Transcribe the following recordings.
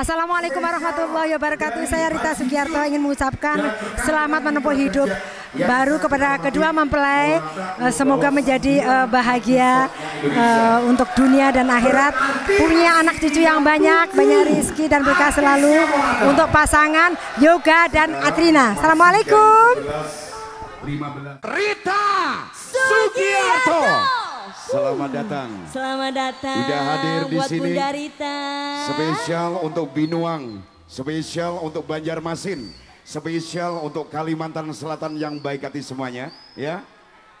Assalamualaikum warahmatullahi wabarakatuh. Saya Rita Sugiarto ingin mengucapkan selamat menempuh hidup baru kepada kedua mempelai. Eh, semoga menjadi eh, bahagia eh, untuk dunia dan akhirat. Punya anak cucu yang banyak, banyak rizki dan berkah selalu untuk pasangan Yoga dan Atrina. Assalamualaikum. Rita Sugiarto. Selamat datang. Selamat datang. Sudah hadir di buat sini. Bunda Rita. Spesial untuk Binuang, spesial untuk Banjarmasin, spesial untuk Kalimantan Selatan yang baik hati semuanya, ya.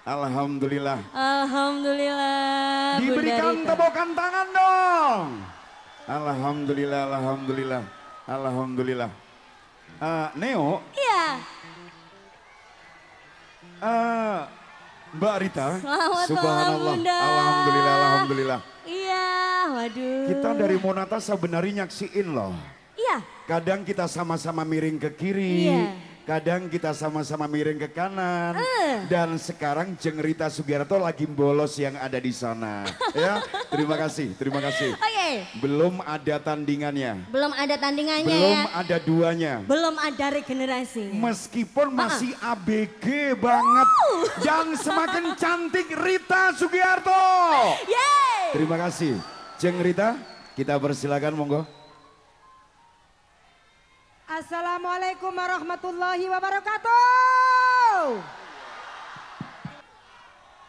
Alhamdulillah. Alhamdulillah. Bunda Diberikan Rita. tepukan tangan dong. Alhamdulillah, alhamdulillah, alhamdulillah. Eh, Neo, Iya. eh, Mbak Rita, Selamat Subhanallah, malam, Bunda. alhamdulillah, alhamdulillah. Iya, waduh. Kita dari Monata sebenarnya nyaksiin loh. Iya. Kadang kita sama-sama miring ke kiri, Iya. Kadang kita sama-sama miring ke kanan. Eh. Dan sekarang Jeng Rita Sugiarto lagi bolos yang ada di sana. ya, terima kasih, terima kasih. Oke. Belum ada tandingannya, Belum ada tandingannya belum ya. ada duanya. Belum ada regenerasi. Meskipun masih ABG banget dan semakin cantik Rita Sugiarto. Yeay. Terima kasih. Jeng Rita, kita persilakan monggo. Assalamualaikum warahmatullahi wabarakatuh.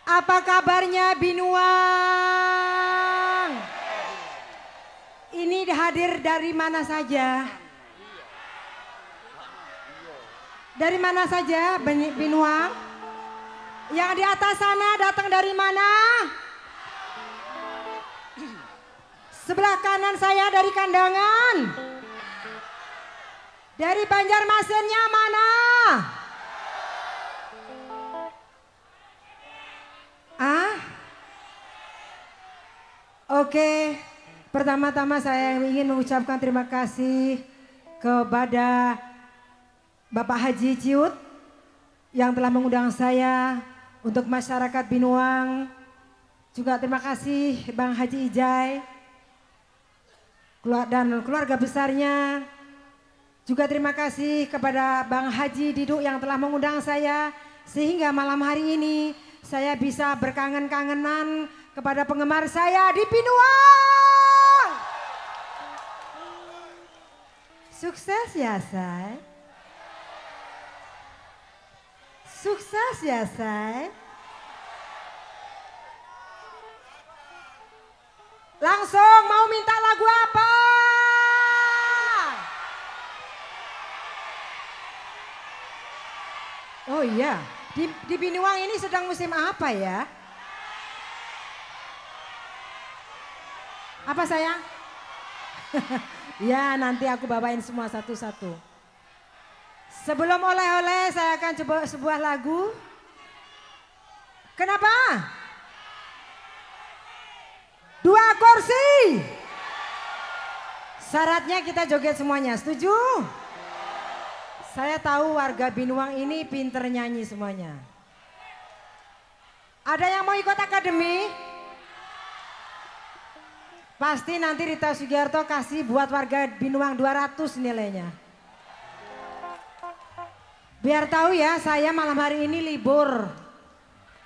Apa kabarnya Binuang? Ini hadir dari mana saja? Dari mana saja Binuang? Yang di atas sana datang dari mana? Sebelah kanan saya dari kandangan. Dari Banjarmasinnya mana? Ah? Oke, pertama-tama saya ingin mengucapkan terima kasih kepada Bapak Haji Ciut yang telah mengundang saya untuk masyarakat Binuang. Juga terima kasih Bang Haji Ijai dan keluarga besarnya. Juga terima kasih kepada Bang Haji Diduk yang telah mengundang saya sehingga malam hari ini saya bisa berkangen-kangenan kepada penggemar saya di Pinuang. Sukses ya, say. Sukses ya, say. Langsung mau minta lagu apa? Iya, di, di Binuang ini sedang musim apa ya? Apa sayang? ya nanti aku bawain semua satu-satu. Sebelum oleh-oleh saya akan coba sebuah lagu. Kenapa? Dua kursi. Syaratnya kita joget semuanya, setuju? Saya tahu warga Binuang ini pinter nyanyi semuanya. Ada yang mau ikut akademi? Pasti nanti Rita Sugiarto kasih buat warga Binuang 200 nilainya. Biar tahu ya, saya malam hari ini libur.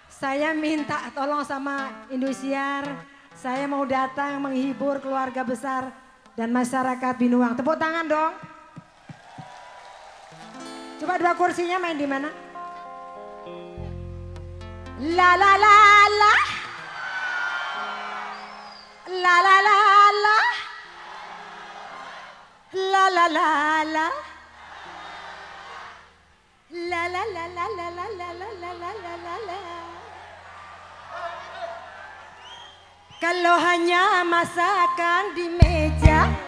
Saya minta tolong sama Indosiar. Saya mau datang menghibur keluarga besar dan masyarakat Binuang. Tepuk tangan dong. Coba dua kursinya main di mana? La la la la. La la la la. La la la la. La la la la la la la la la la la la la. Kalau hanya masakan di meja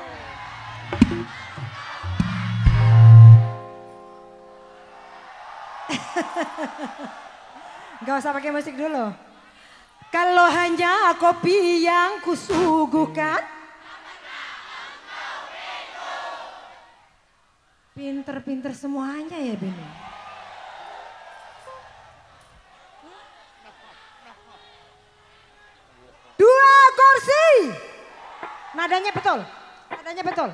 Gak usah pakai musik dulu. Kalau hanya kopi yang kusuguhkan. Pinter-pinter semuanya ya Bini. Dua kursi. Nadanya betul. Nadanya betul.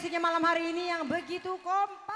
Musiknya malam hari ini yang begitu kompak.